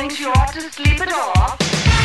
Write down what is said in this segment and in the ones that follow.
thinks you ought to sleep it off.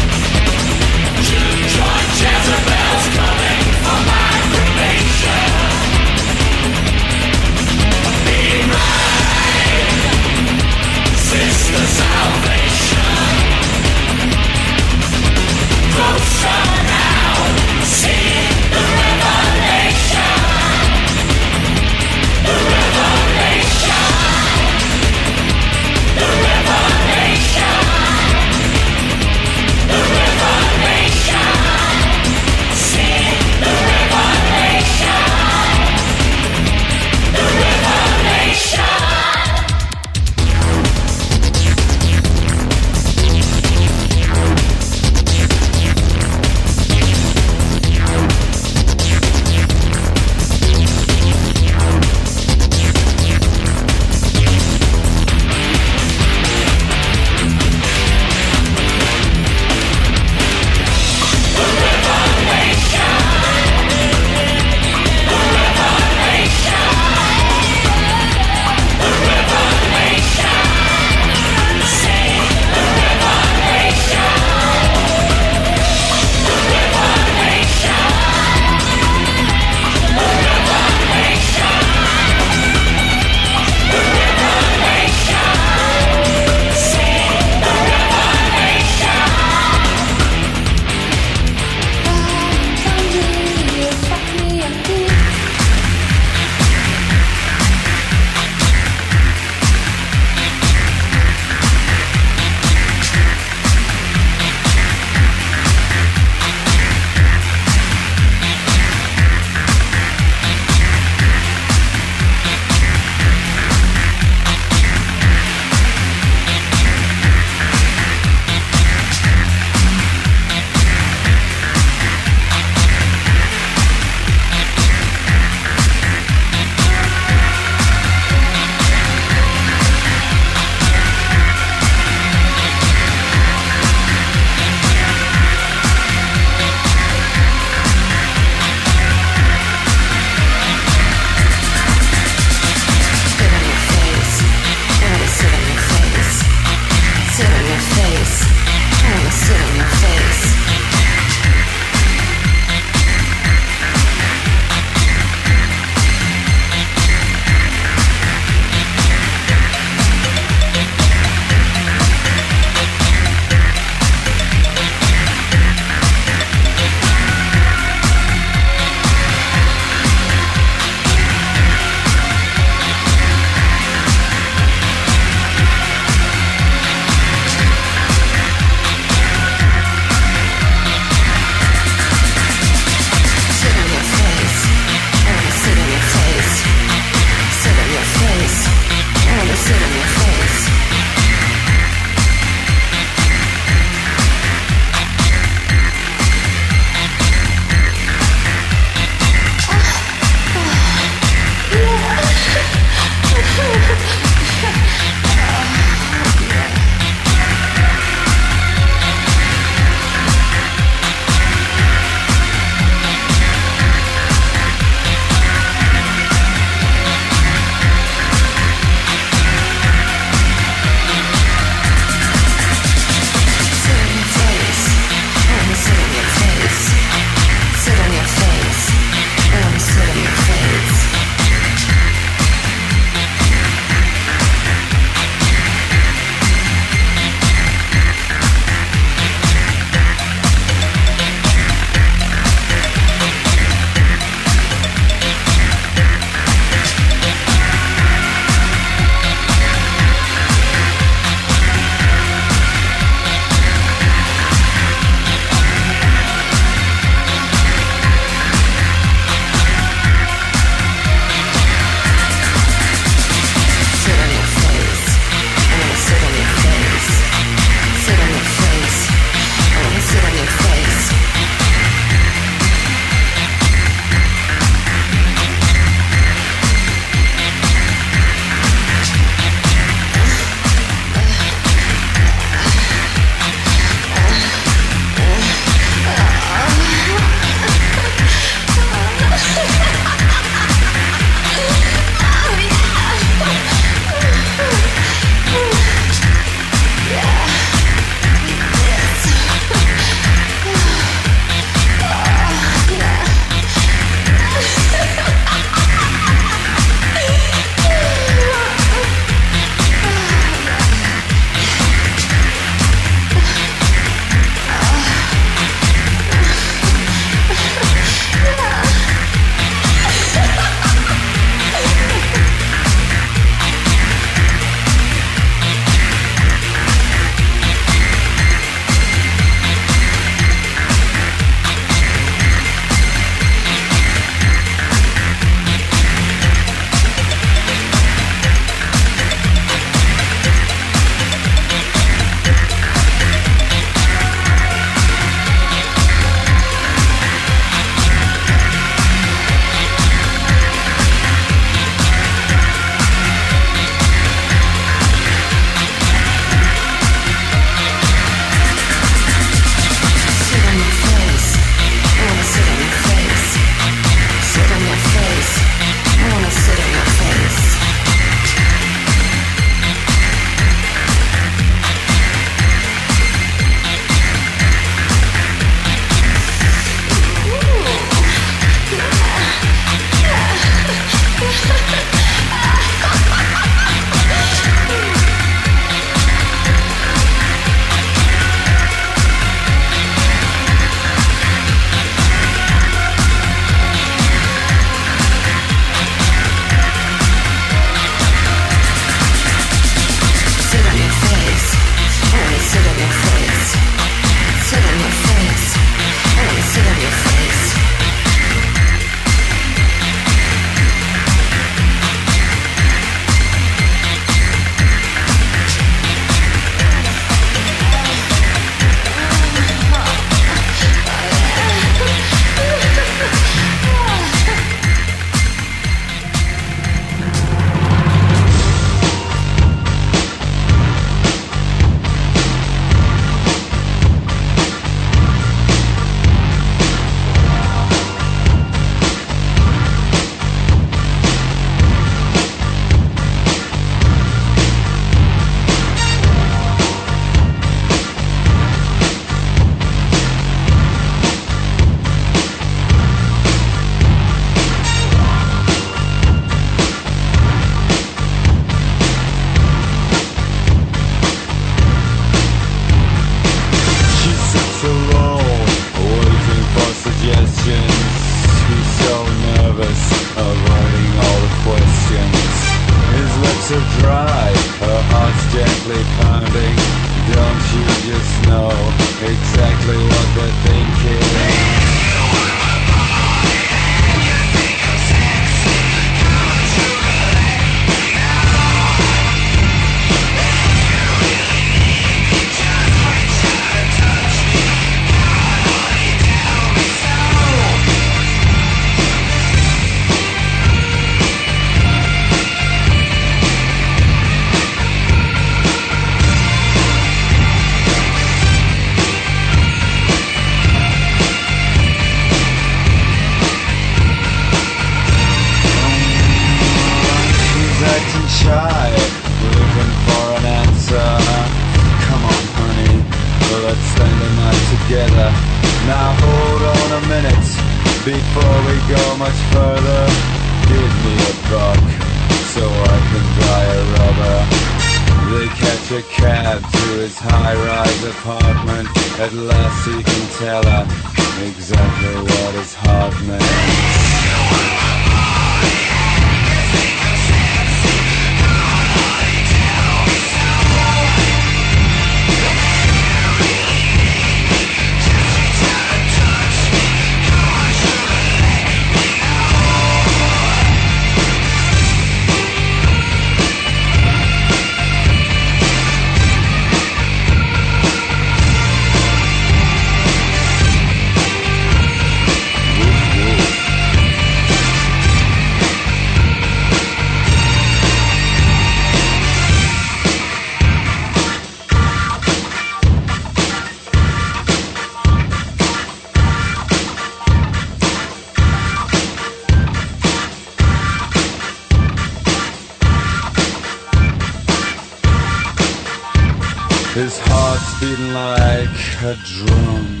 Beating like a drum.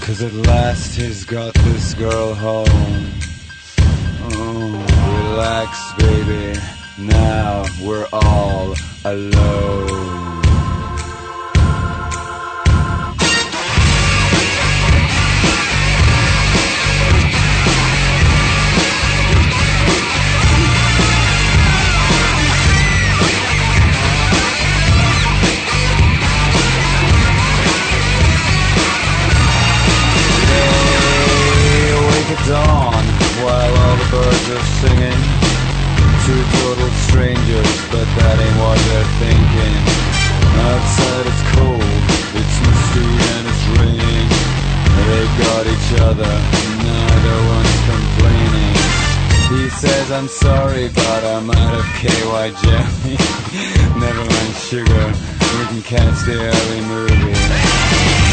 Cause at last he's got this girl home. Oh, relax, baby. Now we're all alone. Singing. Two total strangers, but that ain't what they're thinking. Outside it's cold, it's misty and it's raining. They've got each other, neither one's complaining. He says I'm sorry, but I'm out of KY jelly. Never mind sugar, we can catch the early movie.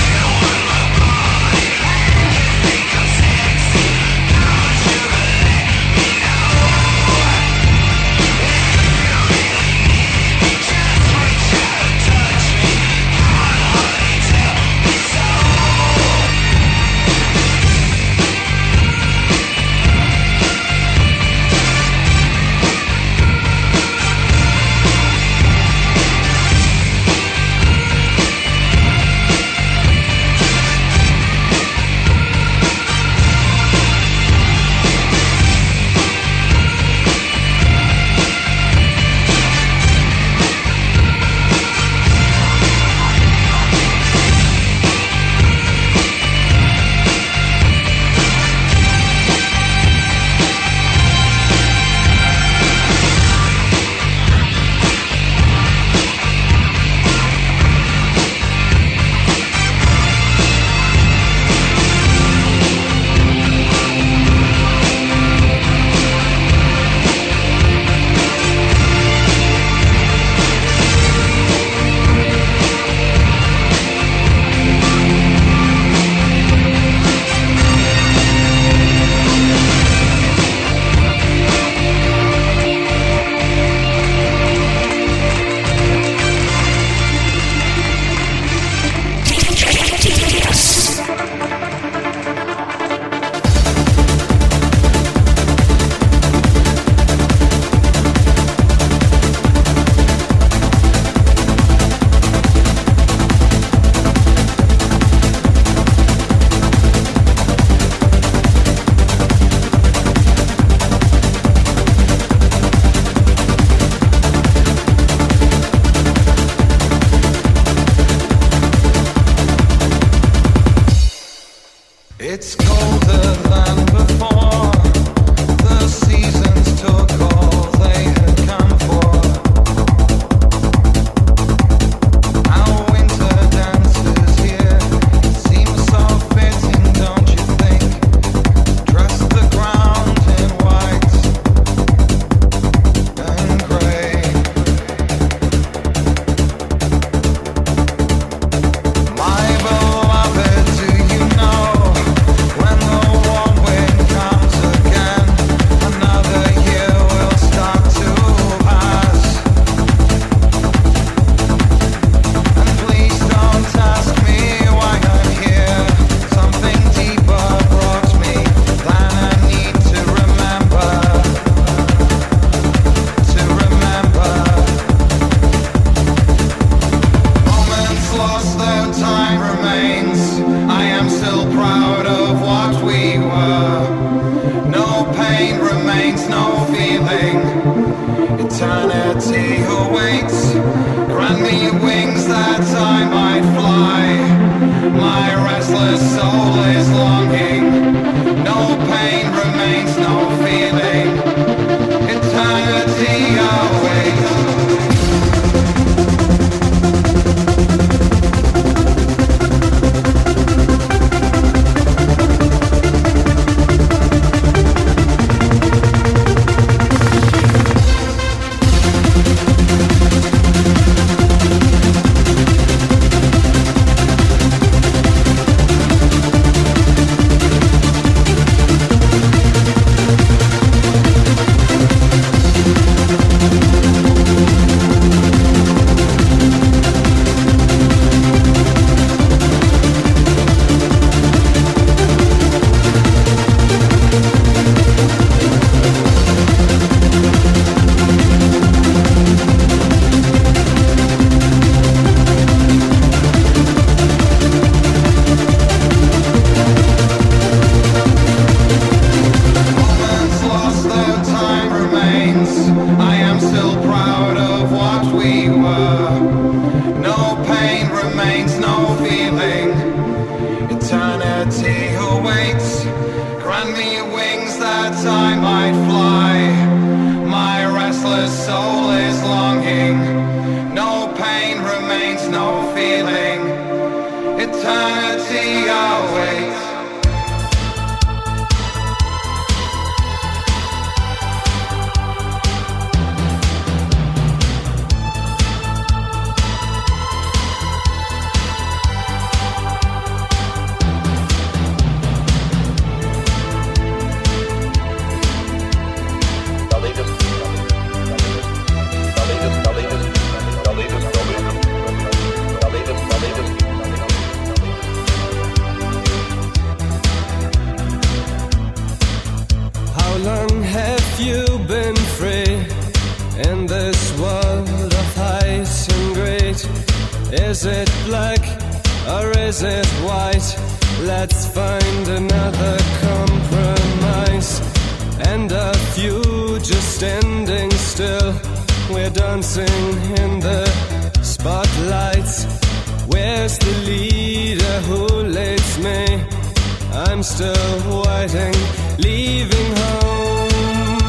I'm still waiting, leaving home.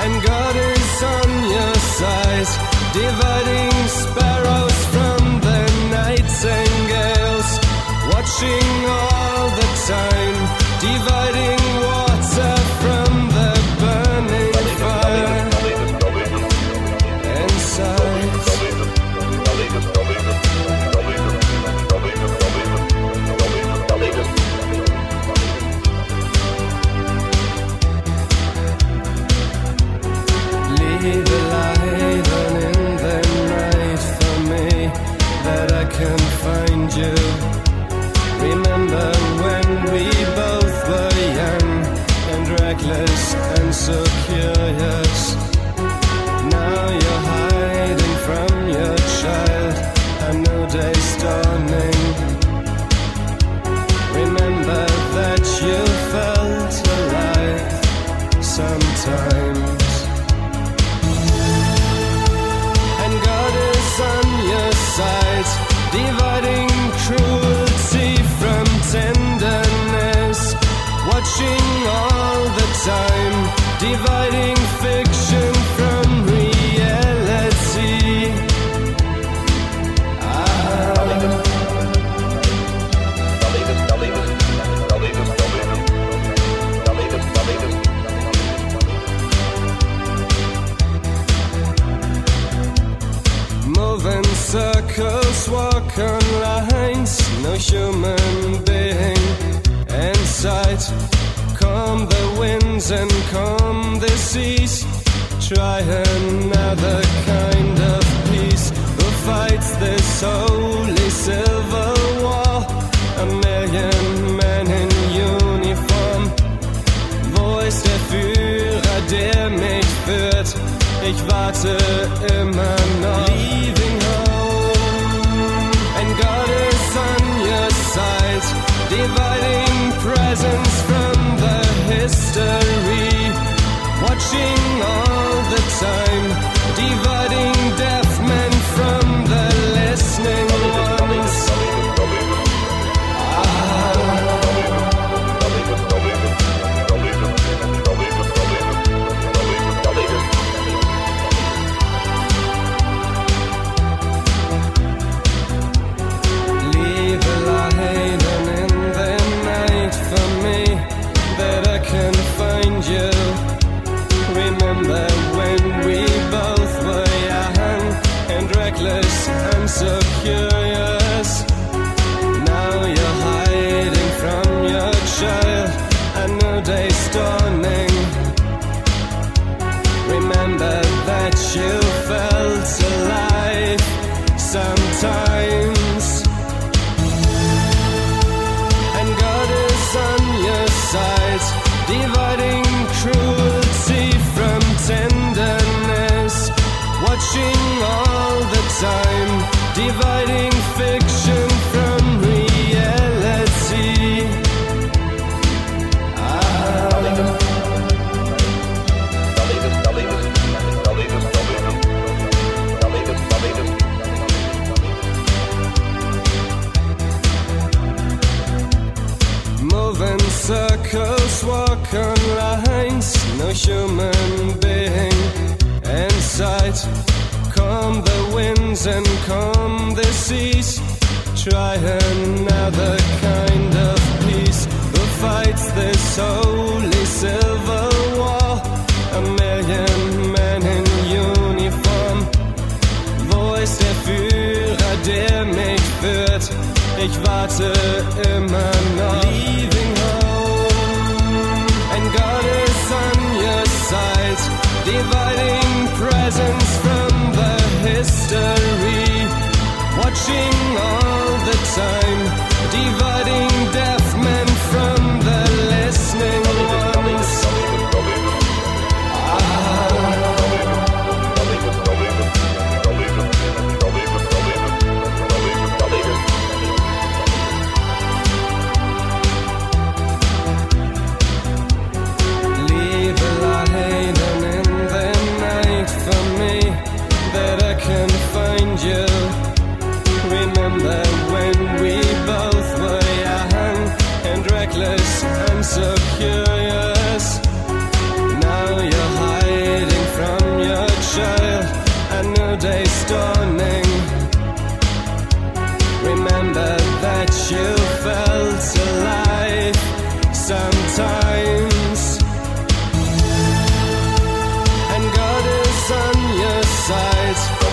And God is on your side, dividing sparrows from the nightingales, watching all. Come the winds and come the seas. Try another kind of peace. Who fights this holy silver war? A million men in uniform. Wo ist der Führer, der mich führt? Ich warte immer noch. Leaving home, and God is on your side. Dividing presents mystery watching on. try another kind of peace. Who fight's this holy civil war. A million men in uniform. Wo ist der Führer, der mich führt? Ich warte immer.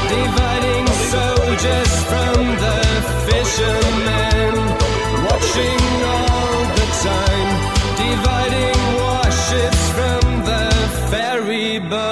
dividing soldiers from the fishermen, watching all the time, dividing warships from the ferry boat.